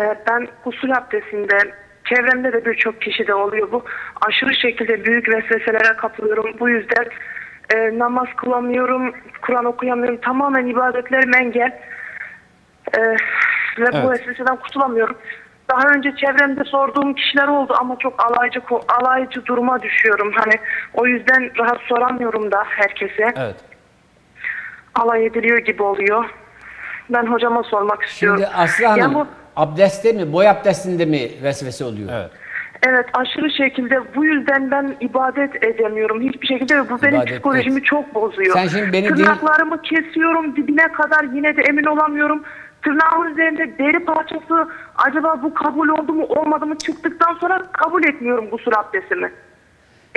Ee, ben gusül abdestinde çevremde de birçok kişi de oluyor bu. Aşırı şekilde büyük vesveselere kapılıyorum. Bu yüzden e, namaz kılamıyorum, Kur'an okuyamıyorum. Tamamen ibadetlerim engel. Ee, ve bu Evet. vesveseden kurtulamıyorum. Daha önce çevremde sorduğum kişiler oldu ama çok alaycı alaycı duruma düşüyorum. Hani o yüzden rahat soramıyorum da herkese. Evet. Alay ediliyor gibi oluyor. Ben hocama sormak istiyorum. Şimdi Aslı Hanım Ya bu- abdestte mi, boy abdestinde mi vesvese oluyor? Evet. Evet aşırı şekilde bu yüzden ben ibadet edemiyorum hiçbir şekilde ve bu benim İbadet psikolojimi et. çok bozuyor. Sen şimdi beni din- Tırnaklarımı kesiyorum dibine kadar yine de emin olamıyorum. Tırnağımın üzerinde deri parçası acaba bu kabul oldu mu olmadı mı çıktıktan sonra kabul etmiyorum gusül abdestimi.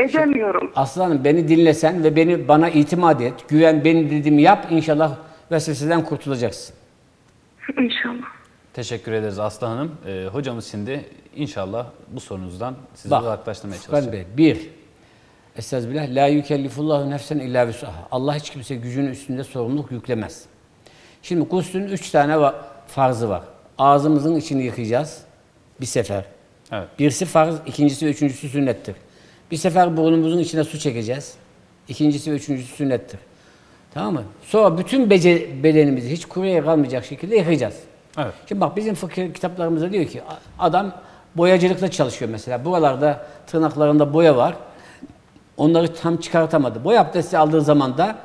Edemiyorum. Aslı Hanım beni dinlesen ve beni bana itimat et, güven benim dediğimi yap inşallah vesveseden kurtulacaksın. İnşallah. Teşekkür ederiz Aslı Hanım. Ee, hocamız şimdi inşallah bu sorunuzdan sizi Bak, uzaklaştırmaya Furkan çalışacak. Bey, bir, Estağfirullah, la yükellifullahu nefsen illa vüs'aha. Allah hiç kimse gücünün üstünde sorumluluk yüklemez. Şimdi guslün üç tane va- farzı var. Ağzımızın içini yıkayacağız bir sefer. Evet. Birisi farz, ikincisi ve üçüncüsü sünnettir. Bir sefer burnumuzun içine su çekeceğiz. İkincisi ve üçüncüsü sünnettir. Tamam mı? Sonra bütün bece, bedenimizi hiç kuruya kalmayacak şekilde yıkayacağız. Evet. Şimdi bak bizim fıkıh kitaplarımızda diyor ki adam boyacılıkta çalışıyor mesela. Buralarda tırnaklarında boya var. Onları tam çıkartamadı. Boya abdesti aldığı zaman da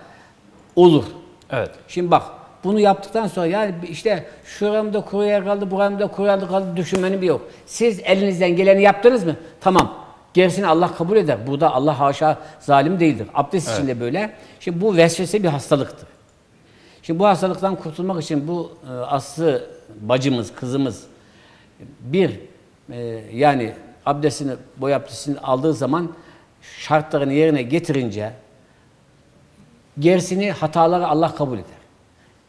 olur. Evet. Şimdi bak bunu yaptıktan sonra yani işte şuramda kuru yer kaldı, buramda kuru yer kaldı düşünmenin bir yok. Siz elinizden geleni yaptınız mı? Tamam. Gerisini Allah kabul eder. Burada Allah haşa zalim değildir. Abdest için de böyle. Şimdi bu vesvese bir hastalıktır. Şimdi bu hastalıktan kurtulmak için bu e, aslı bacımız, kızımız bir e, yani abdestini, boy abdestini aldığı zaman şartlarını yerine getirince gerisini hataları Allah kabul eder.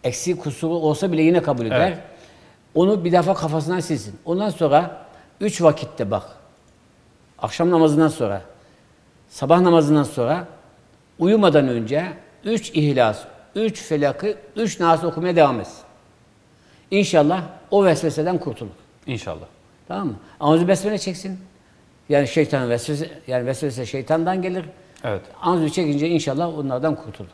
Eksiği kusuru olsa bile yine kabul eder. Evet. Onu bir defa kafasından silsin. Ondan sonra üç vakitte bak. Akşam namazından sonra, sabah namazından sonra, uyumadan önce üç ihlas, üç felakı, üç nas okumaya devam etsin. İnşallah o vesveseden kurtulur. İnşallah. Tamam mı? Ağzı besmele çeksin. Yani şeytan vesvese, yani vesvese şeytandan gelir. Evet. Ağzı çekince inşallah onlardan kurtulur.